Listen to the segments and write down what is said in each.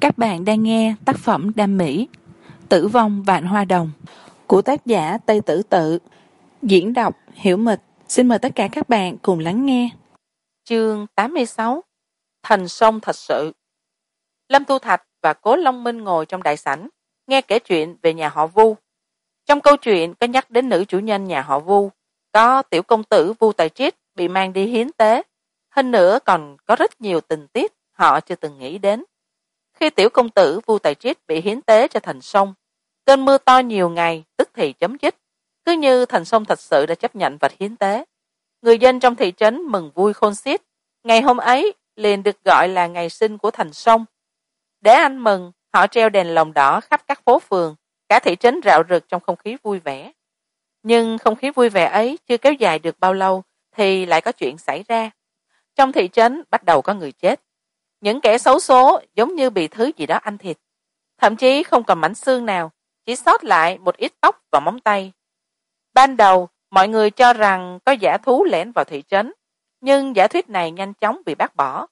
các bạn đang nghe tác phẩm đam mỹ, tử vong vạn hoa đồng, của tác giả tây tử tự. Diễn đọc hiểu mịch. Xin mời tất cả các bạn cùng lắng nghe. Chương tám mươi sáu, thành sông thật sự. Lâm tu thạch và cố long minh ngồi trong đại sảnh, nghe kể chuyện về nhà họ vu. Trong câu chuyện có nhắc đến nữ chủ nhân nhà họ vu, có tiểu công tử vu tài triết bị mang đi hiến tế. Hơn nữa còn có rất nhiều tình tiết họ chưa từng nghĩ đến khi tiểu công tử vu tài triết bị hiến tế cho thành sông. Cơn mưa to nhiều ngày, tức thì chấm dứt. Cứ như thành sông thật sự đã chấp nhận vật hiến tế. Người dân trong thị trấn mừng vui khôn xiết. Ngày hôm ấy, liền được gọi là ngày sinh của thành sông. Để ăn mừng, họ treo đèn lồng đỏ khắp các phố phường, cả thị trấn rạo rực trong không khí vui vẻ. Nhưng không khí vui vẻ ấy chưa kéo dài được bao lâu, thì lại có chuyện xảy ra. Trong thị trấn bắt đầu có người chết những kẻ xấu số giống như bị thứ gì đó ăn thịt, thậm chí không còn mảnh xương nào, chỉ sót lại một ít tóc và móng tay. Ban đầu, mọi người cho rằng có giả thú lẻn vào thị trấn, nhưng giả thuyết này nhanh chóng bị bác bỏ,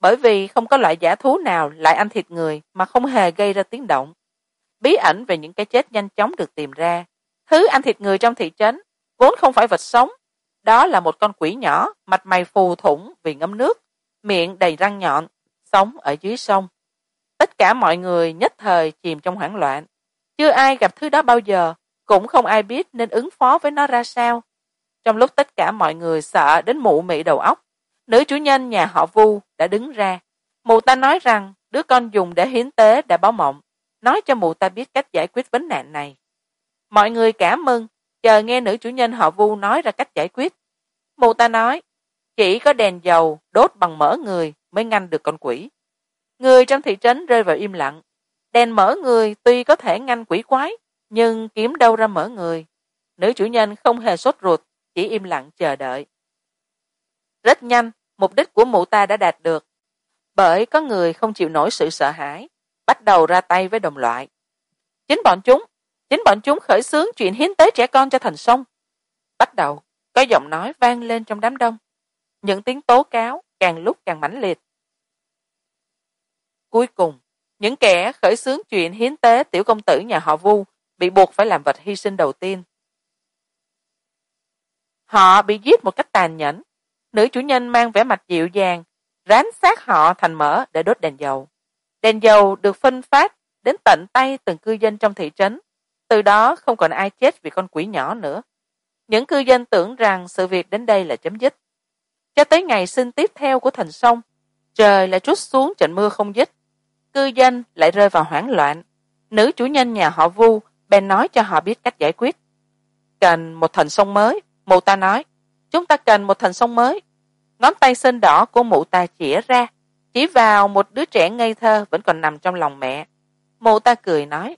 bởi vì không có loại giả thú nào lại ăn thịt người mà không hề gây ra tiếng động. Bí ẩn về những cái chết nhanh chóng được tìm ra. Thứ ăn thịt người trong thị trấn vốn không phải vật sống, đó là một con quỷ nhỏ, mặt mày phù thủng vì ngâm nước, miệng đầy răng nhọn sống ở dưới sông. Tất cả mọi người nhất thời chìm trong hoảng loạn. Chưa ai gặp thứ đó bao giờ, cũng không ai biết nên ứng phó với nó ra sao. Trong lúc tất cả mọi người sợ đến mụ mị đầu óc, nữ chủ nhân nhà họ vu đã đứng ra. Mụ ta nói rằng đứa con dùng để hiến tế đã báo mộng, nói cho mụ ta biết cách giải quyết vấn nạn này. Mọi người cảm ơn chờ nghe nữ chủ nhân họ vu nói ra cách giải quyết. Mụ ta nói chỉ có đèn dầu đốt bằng mỡ người mới ngăn được con quỷ. Người trong thị trấn rơi vào im lặng. Đèn mỡ người tuy có thể ngăn quỷ quái, nhưng kiếm đâu ra mỡ người. Nữ chủ nhân không hề sốt ruột, chỉ im lặng chờ đợi. Rất nhanh, mục đích của mụ ta đã đạt được. Bởi có người không chịu nổi sự sợ hãi, bắt đầu ra tay với đồng loại. Chính bọn chúng, chính bọn chúng khởi xướng chuyện hiến tế trẻ con cho thành sông. Bắt đầu, có giọng nói vang lên trong đám đông những tiếng tố cáo càng lúc càng mãnh liệt. Cuối cùng, những kẻ khởi xướng chuyện hiến tế tiểu công tử nhà họ vu bị buộc phải làm vật hy sinh đầu tiên. Họ bị giết một cách tàn nhẫn. Nữ chủ nhân mang vẻ mặt dịu dàng, rán xác họ thành mỡ để đốt đèn dầu. Đèn dầu được phân phát đến tận tay từng cư dân trong thị trấn. Từ đó không còn ai chết vì con quỷ nhỏ nữa. Những cư dân tưởng rằng sự việc đến đây là chấm dứt cho tới ngày sinh tiếp theo của thành sông, trời lại trút xuống trận mưa không dứt. Cư dân lại rơi vào hoảng loạn. Nữ chủ nhân nhà họ vu bèn nói cho họ biết cách giải quyết. Cần một thành sông mới, mụ ta nói. Chúng ta cần một thành sông mới. Ngón tay xinh đỏ của mụ ta chĩa ra. Chỉ vào một đứa trẻ ngây thơ vẫn còn nằm trong lòng mẹ. Mụ ta cười nói.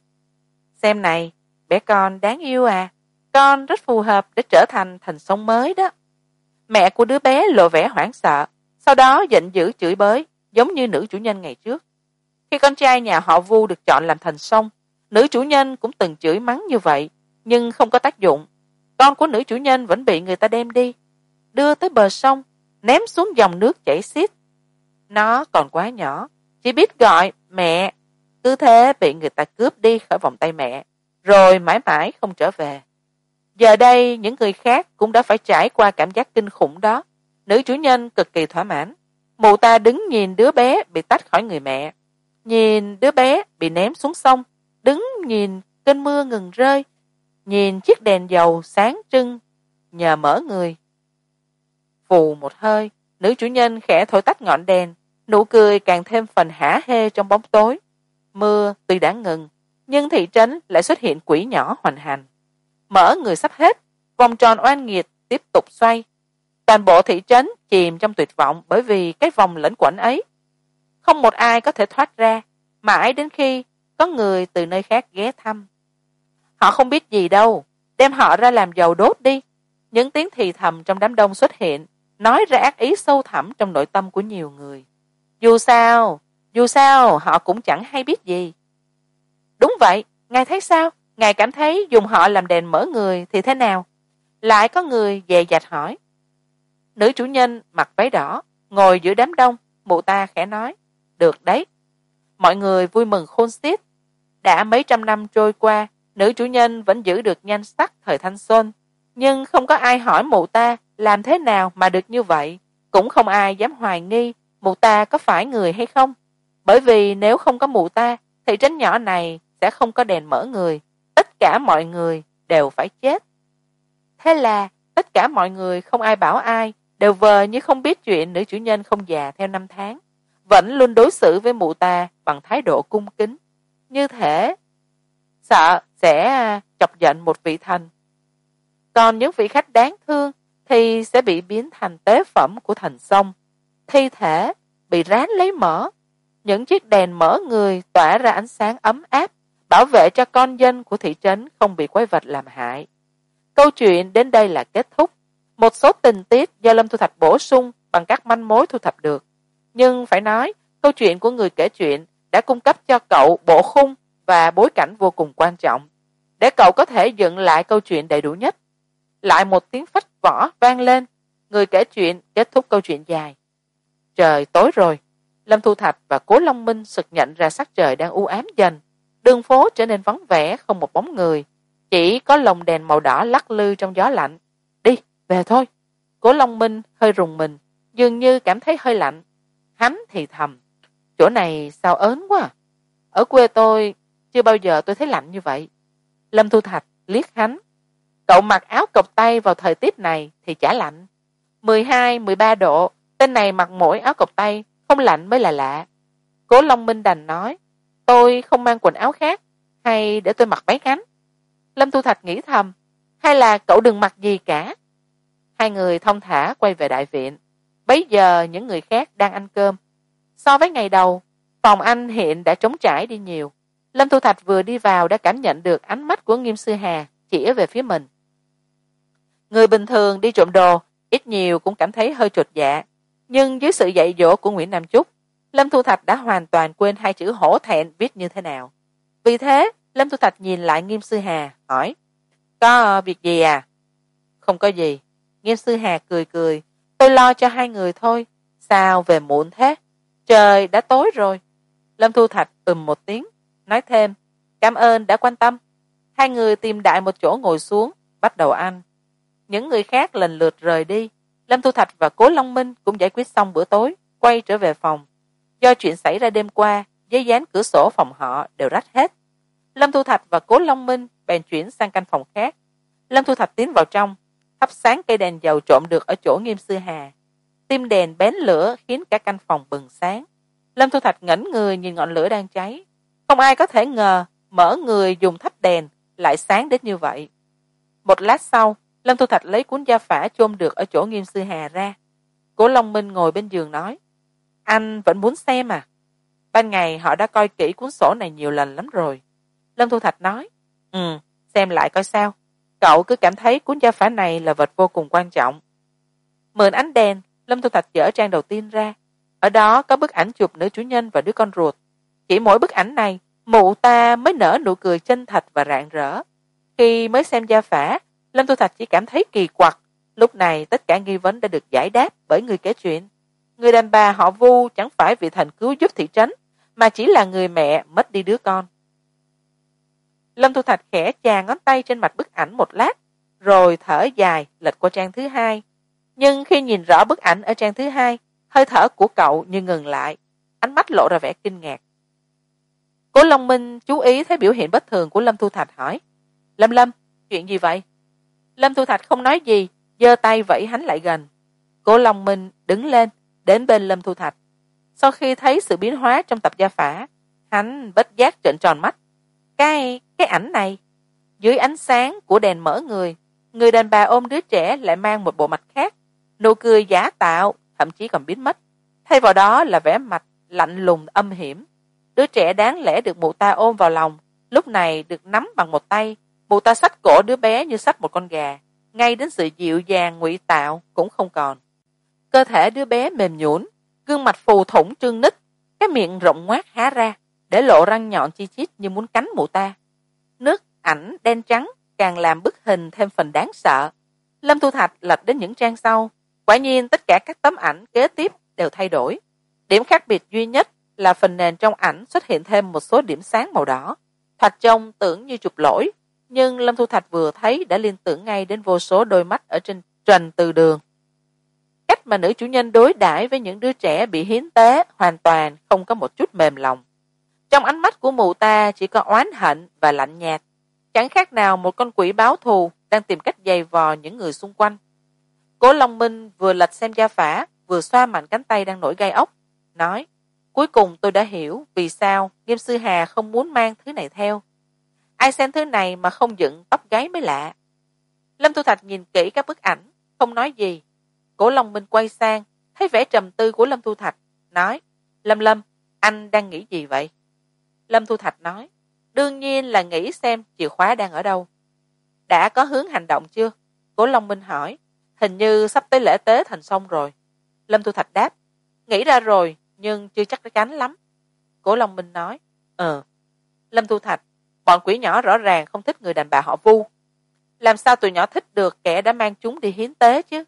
Xem này, bé con đáng yêu à. Con rất phù hợp để trở thành thành sông mới đó mẹ của đứa bé lộ vẻ hoảng sợ, sau đó giận dữ chửi bới, giống như nữ chủ nhân ngày trước. Khi con trai nhà họ vu được chọn làm thành sông nữ chủ nhân cũng từng chửi mắng như vậy, nhưng không có tác dụng. Con của nữ chủ nhân vẫn bị người ta đem đi, đưa tới bờ sông, ném xuống dòng nước chảy xiết. Nó còn quá nhỏ, chỉ biết gọi mẹ, cứ thế bị người ta cướp đi khỏi vòng tay mẹ, rồi mãi mãi không trở về giờ đây, những người khác cũng đã phải trải qua cảm giác kinh khủng đó. Nữ chủ nhân cực kỳ thỏa mãn. Mụ ta đứng nhìn đứa bé bị tách khỏi người mẹ. Nhìn đứa bé bị ném xuống sông. Đứng nhìn cơn mưa ngừng rơi. Nhìn chiếc đèn dầu sáng trưng, nhờ mở người. Phù một hơi, nữ chủ nhân khẽ thổi tắt ngọn đèn. Nụ cười càng thêm phần hả hê trong bóng tối. Mưa tuy đã ngừng, nhưng thị trấn lại xuất hiện quỷ nhỏ hoành hành mở người sắp hết, vòng tròn oan nghiệt tiếp tục xoay. Toàn bộ thị trấn chìm trong tuyệt vọng bởi vì cái vòng lẫn quẩn ấy. Không một ai có thể thoát ra, mãi đến khi có người từ nơi khác ghé thăm. Họ không biết gì đâu, đem họ ra làm dầu đốt đi. Những tiếng thì thầm trong đám đông xuất hiện, nói ra ác ý sâu thẳm trong nội tâm của nhiều người. Dù sao dù sao họ cũng chẳng hay biết gì. Đúng vậy, ngài thấy sao? Ngài cảm thấy dùng họ làm đèn mở người thì thế nào? Lại có người dè dạch hỏi. Nữ chủ nhân mặc váy đỏ, ngồi giữa đám đông, mụ ta khẽ nói, được đấy. Mọi người vui mừng khôn xiết. Đã mấy trăm năm trôi qua, nữ chủ nhân vẫn giữ được nhan sắc thời thanh xuân. Nhưng không có ai hỏi mụ ta làm thế nào mà được như vậy. Cũng không ai dám hoài nghi mụ ta có phải người hay không. Bởi vì nếu không có mụ ta, thị trấn nhỏ này sẽ không có đèn mở người cả mọi người đều phải chết. Thế là, tất cả mọi người không ai bảo ai, đều vờ như không biết chuyện nữ chủ nhân không già theo năm tháng, vẫn luôn đối xử với mụ ta bằng thái độ cung kính. Như thể sợ sẽ à, chọc giận một vị thần. Còn những vị khách đáng thương thì sẽ bị biến thành tế phẩm của thần sông thi thể bị rán lấy mỡ. Những chiếc đèn mở người tỏa ra ánh sáng ấm áp bảo vệ cho con dân của thị trấn không bị quái vật làm hại. Câu chuyện đến đây là kết thúc. Một số tình tiết do lâm thu thạch bổ sung bằng các manh mối thu thập được. Nhưng phải nói, câu chuyện của người kể chuyện đã cung cấp cho cậu bộ khung và bối cảnh vô cùng quan trọng. Để cậu có thể dựng lại câu chuyện đầy đủ nhất, lại một tiếng phách vỏ vang lên, người kể chuyện kết thúc câu chuyện dài. Trời tối rồi, lâm thu thạch và cố long minh sực nhận ra sắc trời đang u ám dần đường phố trở nên vắng vẻ không một bóng người. Chỉ có lồng đèn màu đỏ lắc lư trong gió lạnh. Đi, về thôi. Cố long minh hơi rùng mình, dường như cảm thấy hơi lạnh. Hắn thì thầm, chỗ này sao ớn quá à? ở quê tôi chưa bao giờ tôi thấy lạnh như vậy. Lâm thu thạch liếc hắn, cậu mặc áo cộc tay vào thời tiết này thì chả lạnh. Mười hai, mười ba độ, tên này mặc mỗi áo cộc tay, không lạnh mới là lạ. Cố long minh đành nói tôi không mang quần áo khác, hay để tôi mặc váy ngắn. Lâm thu thạch nghĩ thầm, hay là cậu đừng mặc gì cả. Hai người thong thả quay về đại viện. Bấy giờ những người khác đang ăn cơm. So với ngày đầu, phòng anh hiện đã trống trải đi nhiều. Lâm thu thạch vừa đi vào đã cảm nhận được ánh mắt của nghiêm sư hà chỉ về phía mình. Người bình thường đi trộm đồ, ít nhiều cũng cảm thấy hơi chột dạ. Nhưng dưới sự dạy dỗ của nguyễn nam trúc lâm thu thạch đã hoàn toàn quên hai chữ hổ thẹn viết như thế nào. Vì thế, lâm thu thạch nhìn lại nghiêm sư hà, hỏi, có việc gì à? Không có gì. Nghiêm sư hà cười cười, tôi lo cho hai người thôi, sao về muộn thế? Trời đã tối rồi. Lâm thu thạch ừm một tiếng, nói thêm, cảm ơn, đã quan tâm. Hai người tìm đại một chỗ ngồi xuống, bắt đầu ăn. Những người khác lần lượt rời đi. Lâm thu thạch và cố long minh cũng giải quyết xong bữa tối, quay trở về phòng do chuyện xảy ra đêm qua, giấy dán cửa sổ phòng họ đều rách hết. Lâm thu thạch và cố long minh bèn chuyển sang căn phòng khác. Lâm thu thạch tiến vào trong, thắp sáng cây đèn dầu trộm được ở chỗ nghiêm sư hà. Tim đèn bén lửa khiến cả căn phòng bừng sáng. Lâm thu thạch ngẩng người nhìn ngọn lửa đang cháy. Không ai có thể ngờ mở người dùng thắp đèn lại sáng đến như vậy. Một lát sau, lâm thu thạch lấy cuốn gia phả chôn được ở chỗ nghiêm sư hà ra. Cố long minh ngồi bên giường nói anh vẫn muốn xem à? Ban ngày họ đã coi kỹ cuốn sổ này nhiều lần lắm rồi. Lâm thu thạch nói ừ xem lại coi sao. Cậu cứ cảm thấy cuốn gia phả này là vật vô cùng quan trọng. Mượn ánh đèn, lâm thu thạch dở trang đầu tiên ra. Ở đó có bức ảnh chụp nữ chủ nhân và đứa con ruột. Chỉ mỗi bức ảnh này, mụ ta mới nở nụ cười chân thật và rạng rỡ. Khi mới xem gia phả, lâm thu thạch chỉ cảm thấy kỳ quặc. Lúc này tất cả nghi vấn đã được giải đáp bởi người kể chuyện người đàn bà họ vu chẳng phải vị thần cứu giúp thị trấn, mà chỉ là người mẹ mất đi đứa con. Lâm thu thạch khẽ chà ngón tay trên mặt bức ảnh một lát, rồi thở dài lệch qua trang thứ hai. Nhưng khi nhìn rõ bức ảnh ở trang thứ hai, hơi thở của cậu như ngừng lại, ánh mắt lộ ra vẻ kinh ngạc. Cố long minh chú ý thấy biểu hiện bất thường của lâm thu thạch hỏi, lâm lâm, chuyện gì vậy? Lâm thu thạch không nói gì, giơ tay vẫy hắn lại gần. Cố long minh đứng lên đến bên lâm thu thạch. Sau khi thấy sự biến hóa trong tập gia phả, hắn bất giác trợn tròn mắt. Cái cái ảnh này. Dưới ánh sáng của đèn mở người người đàn bà ôm đứa trẻ lại mang một bộ mặt khác. Nụ cười giả tạo, thậm chí còn biến mất. Thay vào đó là vẻ mặt lạnh lùng âm hiểm. Đứa trẻ đáng lẽ được mụ ta ôm vào lòng, lúc này được nắm bằng một tay. Mụ ta xách cổ đứa bé như xách một con gà. Ngay đến sự dịu dàng, ngụy tạo cũng không còn cơ thể đứa bé mềm nhũn gương mặt phù thủng trương nít, cái miệng rộng ngoác há ra để lộ răng nhọn chi chít như muốn cắn mụ ta. Nước ảnh đen trắng càng làm bức hình thêm phần đáng sợ. Lâm thu thạch lật đến những trang sau. Quả nhiên tất cả các tấm ảnh kế tiếp đều thay đổi. Điểm khác biệt duy nhất là phần nền trong ảnh xuất hiện thêm một số điểm sáng màu đỏ. Thoạt trông tưởng như chụp lỗi nhưng lâm thu thạch vừa thấy đã liên tưởng ngay đến vô số đôi mắt ở trên trần từ đường cách mà nữ chủ nhân đối đãi với những đứa trẻ bị hiến tế hoàn toàn không có một chút mềm lòng. Trong ánh mắt của mụ ta chỉ có oán hận và lạnh nhạt. Chẳng khác nào một con quỷ báo thù đang tìm cách giày vò những người xung quanh. Cố long minh vừa lật xem gia phả, vừa xoa mạnh cánh tay đang nổi gai ốc, nói, cuối cùng tôi đã hiểu vì sao nghiêm sư hà không muốn mang thứ này theo. Ai xem thứ này mà không dựng tóc gáy mới lạ. Lâm thu thạch nhìn kỹ các bức ảnh, không nói gì cổ long minh quay sang, thấy vẻ trầm tư của lâm thu thạch, nói, lâm lâm, anh đang nghĩ gì vậy? Lâm thu thạch nói, đương nhiên là nghĩ xem chìa khóa đang ở đâu. Đã có hướng hành động chưa? Cổ long minh hỏi, hình như sắp tới lễ tế thành xong rồi. Lâm thu thạch đáp, nghĩ ra rồi, nhưng chưa chắc chắn lắm. Cổ long minh nói ờ. Lâm thu thạch, bọn quỷ nhỏ rõ ràng không thích người đàn bà họ vu. Làm sao tụi nhỏ thích được kẻ đã mang chúng đi hiến tế chứ?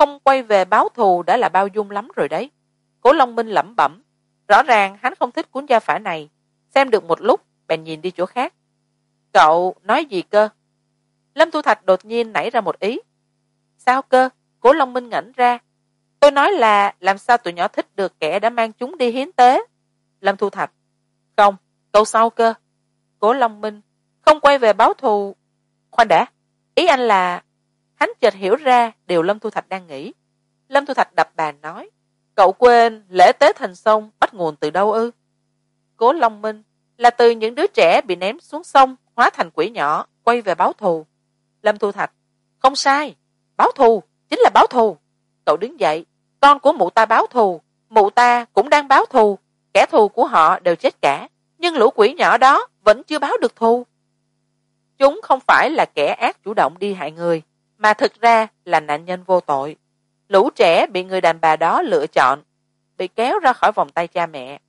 Không quay về báo thù đã là bao dung lắm rồi đấy. Cố long minh lẩm bẩm, rõ ràng hắn không thích cuốn gia phả này. Xem được một lúc, bèn nhìn đi chỗ khác. Cậu nói gì cơ? Lâm thu thạch đột nhiên nảy ra một ý. Sao cơ? Cố long minh ngẩn ra. Tôi nói là làm sao tụi nhỏ thích được kẻ đã mang chúng đi hiến tế? Lâm thu thạch. Không, câu sau cơ. Cố long minh. Không quay về báo thù. Khoan đã, ý anh là hắn chợt hiểu ra điều lâm thu thạch đang nghĩ. Lâm thu thạch đập bàn nói, cậu quên lễ tế thành sông bắt nguồn từ đâu ư? Cố long minh, là từ những đứa trẻ bị ném xuống sông, hóa thành quỷ nhỏ, quay về báo thù. Lâm thu thạch, không sai, báo thù, chính là báo thù. Cậu đứng dậy, con của mụ ta báo thù, mụ ta cũng đang báo thù. Kẻ thù của họ đều chết cả, nhưng lũ quỷ nhỏ đó vẫn chưa báo được thù. Chúng không phải là kẻ ác chủ động đi hại người mà thực ra là nạn nhân vô tội. Lũ trẻ bị người đàn bà đó lựa chọn, bị kéo ra khỏi vòng tay cha mẹ.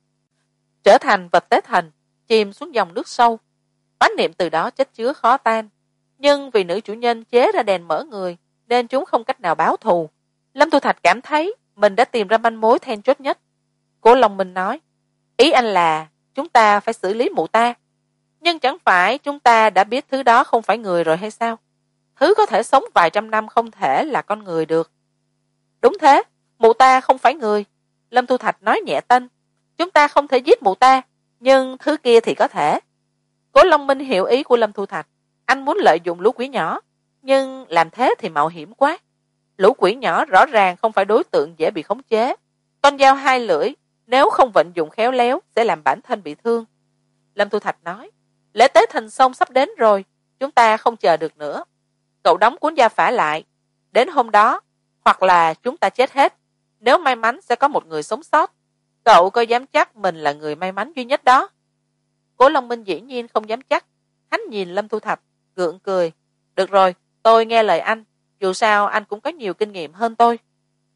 Trở thành vật tế thần chìm xuống dòng nước sâu. Oán niệm từ đó chất chứa khó tan. Nhưng vì nữ chủ nhân chế ra đèn mở người, nên chúng không cách nào báo thù. Lâm thu thạch cảm thấy mình đã tìm ra manh mối then chốt nhất. Cố long minh nói, ý anh là chúng ta phải xử lý mụ ta. Nhưng chẳng phải chúng ta đã biết thứ đó không phải người rồi hay sao? Thứ có thể sống vài trăm năm không thể là con người được. Đúng thế, mụ ta không phải người. Lâm thu thạch nói nhẹ tên. Chúng ta không thể giết mụ ta, nhưng thứ kia thì có thể. Cố long minh hiểu ý của lâm thu thạch. Anh muốn lợi dụng lũ quỷ nhỏ, nhưng làm thế thì mạo hiểm quá. Lũ quỷ nhỏ rõ ràng không phải đối tượng dễ bị khống chế. Con dao hai lưỡi, nếu không vận dụng khéo léo, sẽ làm bản thân bị thương. Lâm thu thạch nói, lễ tế thành sông sắp đến rồi, chúng ta không chờ được nữa cậu đóng cuốn gia phả lại. Đến hôm đó, hoặc là chúng ta chết hết, nếu may mắn sẽ có một người sống sót. Cậu có dám chắc mình là người may mắn duy nhất đó? Cố long minh dĩ nhiên không dám chắc. Hắn nhìn lâm thu thạch, gượng cười. Được rồi, tôi nghe lời anh. Dù sao, anh cũng có nhiều kinh nghiệm hơn tôi.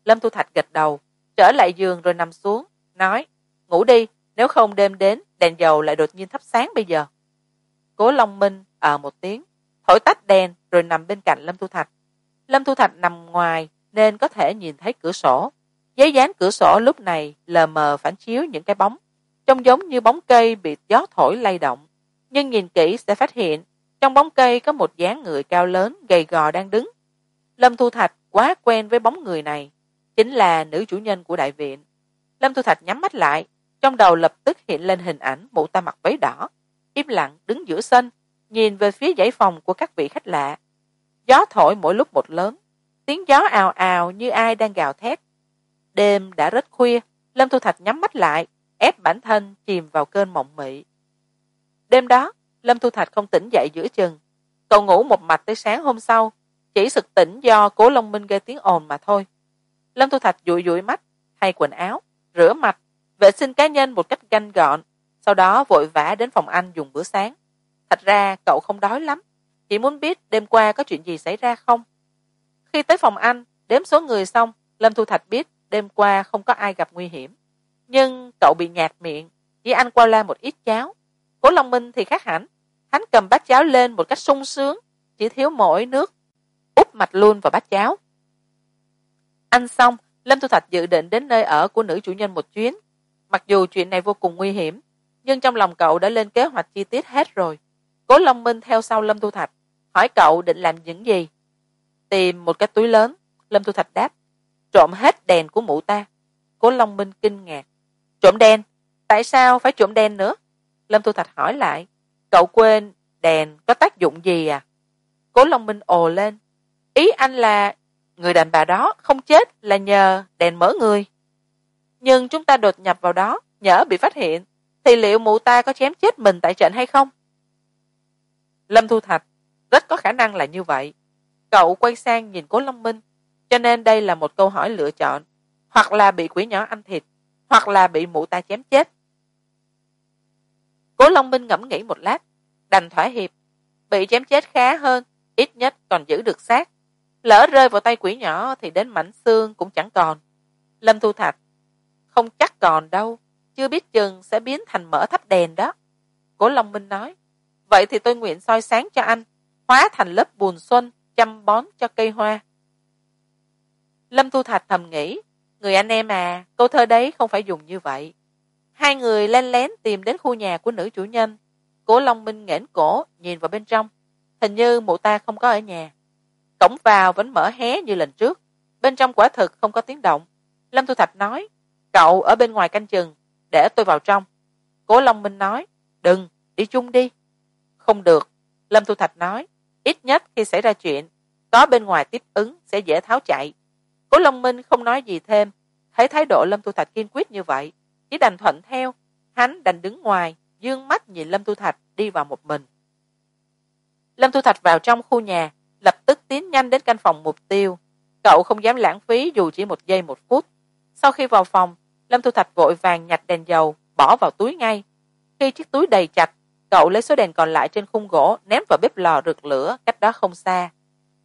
Lâm thu thạch gật đầu, trở lại giường rồi nằm xuống, nói, ngủ đi, nếu không đêm đến, đèn dầu lại đột nhiên thắp sáng bây giờ. Cố long minh ờ một tiếng thổi tắt đèn, rồi nằm bên cạnh lâm thu thạch. Lâm thu thạch nằm ngoài, nên có thể nhìn thấy cửa sổ. Giấy dán cửa sổ lúc này lờ mờ phản chiếu những cái bóng, trông giống như bóng cây bị gió thổi lay động. Nhưng nhìn kỹ sẽ phát hiện, trong bóng cây có một dáng người cao lớn, gầy gò đang đứng. Lâm thu thạch quá quen với bóng người này, chính là nữ chủ nhân của đại viện. Lâm thu thạch nhắm mắt lại, trong đầu lập tức hiện lên hình ảnh mụ ta mặc váy đỏ, im lặng đứng giữa sân nhìn về phía dãy phòng của các vị khách lạ, gió thổi mỗi lúc một lớn, tiếng gió ào ào như ai đang gào thét. Đêm đã rất khuya, lâm thu thạch nhắm mắt lại, ép bản thân chìm vào cơn mộng mị. Đêm đó, lâm thu thạch không tỉnh dậy giữa chừng cậu ngủ một mạch tới sáng hôm sau, chỉ sực tỉnh do cố long minh gây tiếng ồn mà thôi. Lâm thu thạch dụi dụi mắt, thay quần áo, rửa mặt, vệ sinh cá nhân một cách ganh gọn, sau đó vội vã đến phòng anh dùng bữa sáng thật ra, cậu không đói lắm. Chỉ muốn biết đêm qua có chuyện gì xảy ra không? Khi tới phòng anh, đếm số người xong, lâm thu thạch biết đêm qua không có ai gặp nguy hiểm. Nhưng cậu bị nhạt miệng, chỉ ăn qua la một ít cháo. Cố long minh thì khác hẳn. Hắn cầm bát cháo lên một cách sung sướng, chỉ thiếu mỗi nước, úp mạch luôn vào bát cháo. Ăn xong, lâm thu thạch dự định đến nơi ở của nữ chủ nhân một chuyến. Mặc dù chuyện này vô cùng nguy hiểm, nhưng trong lòng cậu đã lên kế hoạch chi tiết hết rồi cố long minh theo sau lâm thu thạch, hỏi cậu định làm những gì? Tìm một cái túi lớn, lâm thu thạch đáp. Trộm hết đèn của mụ ta. Cố long minh kinh ngạc. Trộm đèn? Tại sao phải trộm đèn nữa? Lâm thu thạch hỏi lại. Cậu quên đèn có tác dụng gì à? Cố long minh ồ lên. Ý anh là người đàn bà đó không chết là nhờ đèn mở người. Nhưng chúng ta đột nhập vào đó, nhỡ bị phát hiện, thì liệu mụ ta có chém chết mình tại trận hay không? Lâm thu thạch, rất có khả năng là như vậy. Cậu quay sang nhìn cố long minh, cho nên đây là một câu hỏi lựa chọn. Hoặc là bị quỷ nhỏ ăn thịt, hoặc là bị mụ ta chém chết. Cố long minh ngẫm nghĩ một lát, đành thỏa hiệp, bị chém chết khá hơn, ít nhất còn giữ được xác. Lỡ rơi vào tay quỷ nhỏ thì đến mảnh xương cũng chẳng còn. Lâm thu thạch, không chắc còn đâu, chưa biết chừng sẽ biến thành mỡ thắp đèn đó. Cố long minh nói vậy thì tôi nguyện soi sáng cho anh, hóa thành lớp bùn xuân, chăm bón cho cây hoa. Lâm thu thạch thầm nghĩ, người anh em à câu thơ đấy không phải dùng như vậy. Hai người len lén tìm đến khu nhà của nữ chủ nhân. Cố long minh nghển cổ, nhìn vào bên trong. Hình như mụ ta không có ở nhà. Cổng vào vẫn mở hé như lần trước. Bên trong quả thực không có tiếng động. Lâm thu thạch nói, cậu ở bên ngoài canh chừng, để tôi vào trong. Cố long minh nói, đừng, đi chung đi không được. Lâm thu thạch nói, ít nhất khi xảy ra chuyện, có bên ngoài tiếp ứng sẽ dễ tháo chạy. Cố long minh không nói gì thêm, thấy thái độ lâm thu thạch kiên quyết như vậy, chỉ đành thuận theo. Hắn đành đứng ngoài d ư ơ n g mắt nhìn lâm thu thạch đi vào một mình. Lâm thu thạch vào trong khu nhà, lập tức tiến nhanh đến căn phòng mục tiêu. Cậu không dám lãng phí dù chỉ một giây một phút. Sau khi vào phòng, lâm thu thạch vội vàng nhặt đèn dầu, bỏ vào túi ngay. Khi chiếc túi đầy chặt cậu lấy số đèn còn lại trên khung gỗ, ném vào bếp lò rực lửa, cách đó không xa.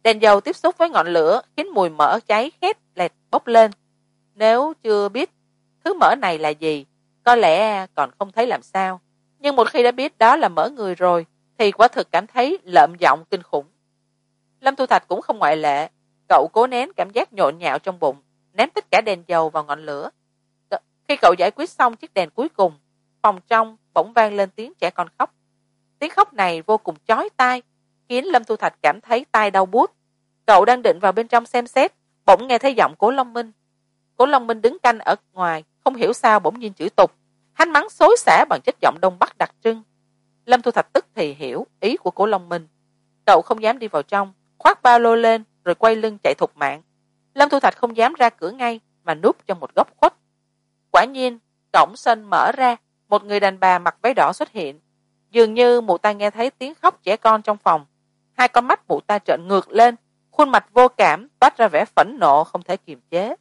Đèn dầu tiếp xúc với ngọn lửa, khiến mùi mỡ cháy khét lẹt bốc lên. Nếu chưa biết thứ mỡ này là gì, có lẽ còn không thấy làm sao. Nhưng một khi đã biết đó là mỡ người rồi, thì quả thực cảm thấy lợm giọng kinh khủng. Lâm thu thạch cũng không ngoại lệ. Cậu cố nén cảm giác nhộn nhạo trong bụng, ném tất cả đèn dầu vào ngọn lửa. Khi cậu giải quyết xong chiếc đèn cuối cùng phòng trong bỗng vang lên tiếng trẻ con khóc. Tiếng khóc này vô cùng chói tai, khiến lâm thu thạch cảm thấy tai đau buốt. Cậu đang định vào bên trong xem xét, bỗng nghe thấy giọng cố long minh. Cố long minh đứng canh ở ngoài, không hiểu sao bỗng nhiên chửi tục. Hắn mắng xối xả bằng chất giọng đông bắc đặc trưng. Lâm thu thạch tức thì hiểu ý của cố long minh. Cậu không dám đi vào trong, khoác ba lô lên, rồi quay lưng chạy thục mạng. Lâm thu thạch không dám ra cửa ngay, mà núp trong một góc khuất. Quả nhiên, cổng sân mở ra một người đàn bà mặc váy đỏ xuất hiện. Dường như mụ ta nghe thấy tiếng khóc trẻ con trong phòng. Hai con mắt mụ ta trợn ngược lên, khuôn mặt vô cảm, toát ra vẻ phẫn nộ, không thể kiềm chế.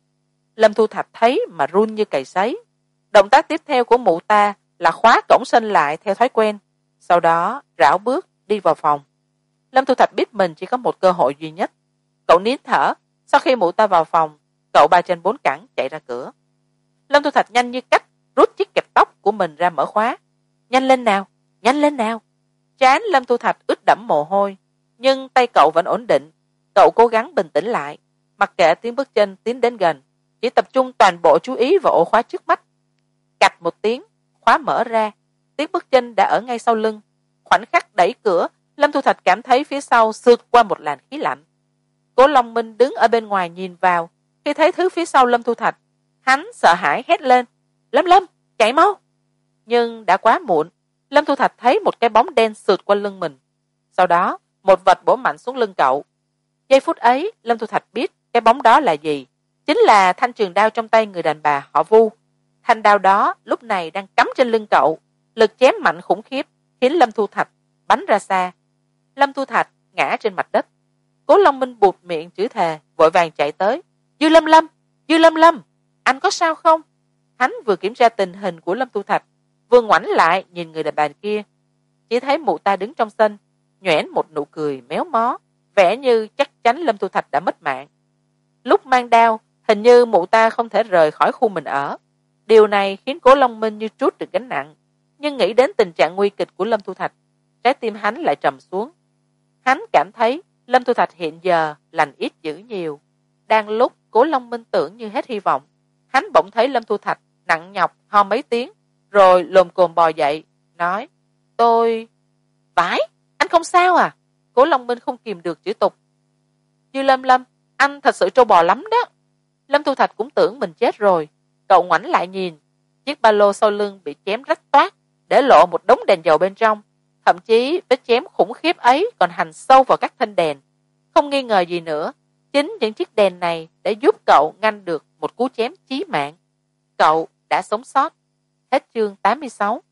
Lâm thu thạch thấy mà run như cày sấy. Động tác tiếp theo của mụ ta là khóa cổng sân lại theo thói quen. Sau đó, rảo bước đi vào phòng. Lâm thu thạch biết mình chỉ có một cơ hội duy nhất. Cậu nín thở, sau khi mụ ta vào phòng, cậu ba trên bốn cẳng chạy ra cửa. Lâm thu thạch nhanh như cắt rút chiếc kẹp của mình ra mở khóa. Nhanh lên nào, nhanh lên nào. Trán lâm thu thạch ướt đẫm mồ hôi, nhưng tay cậu vẫn ổn định. Cậu cố gắng bình tĩnh lại. Mặc kệ tiếng bước chân tiến đến gần, chỉ tập trung toàn bộ chú ý vào ổ khóa trước mắt. Cạch một tiếng, khóa mở ra. Tiếng bước chân đã ở ngay sau lưng. Khoảnh khắc đẩy cửa, lâm thu thạch cảm thấy phía sau sượt qua một làn khí lạnh. Cố long minh đứng ở bên ngoài nhìn vào. Khi thấy thứ phía sau lâm thu thạch, hắn sợ hãi hét lên. Lâm lâm, chạy mau! Nhưng đã quá muộn, lâm thu thạch thấy một cái bóng đen sượt qua lưng mình. Sau đó, một vật bổ mạnh xuống lưng cậu. Giây phút ấy, lâm thu thạch biết cái bóng đó là gì. Chính là thanh trường đao trong tay người đàn bà họ vu. Thanh đao đó lúc này đang cắm trên lưng cậu. Lực chém mạnh khủng khiếp, khiến lâm thu thạch bắn ra xa. Lâm thu thạch ngã trên mặt đất. Cố long minh bụt miệng chửi thề, vội vàng chạy tới. Dư lâm lâm! Dư lâm lâm! Anh có sao không? Hắn vừa kiểm tra tình hình của lâm thu thạch vừa ngoảnh lại, nhìn người đàn bà kia. Chỉ thấy mụ ta đứng trong sân, nhoẻn một nụ cười méo mó, vẻ như chắc chắn lâm thu thạch đã mất mạng. Lúc mang đao, hình như mụ ta không thể rời khỏi khu mình ở. Điều này khiến cố long minh như trút được gánh nặng, nhưng nghĩ đến tình trạng nguy kịch của lâm thu thạch, trái tim hắn lại trầm xuống. Hắn cảm thấy lâm thu thạch hiện giờ lành ít dữ nhiều. Đang lúc cố long minh tưởng như hết hy vọng, hắn bỗng thấy lâm thu thạch nặng nhọc ho mấy tiếng rồi lồm cồm bò dậy, nói, tôi vãi anh không sao à? Cố long minh không kìm được chữ tục. Như lâm lâm, anh thật sự trâu bò lắm đó. Lâm thu thạch cũng tưởng mình chết rồi. Cậu ngoảnh lại nhìn, chiếc ba lô sau lưng bị chém rách toát, để lộ một đống đèn dầu bên trong. Thậm chí vết chém khủng khiếp ấy còn hành sâu vào các thanh đèn. Không nghi ngờ gì nữa, chính những chiếc đèn này đã giúp cậu ngăn được một cú chém chí mạng. Cậu đã sống sót hết chương tám mươi sáu.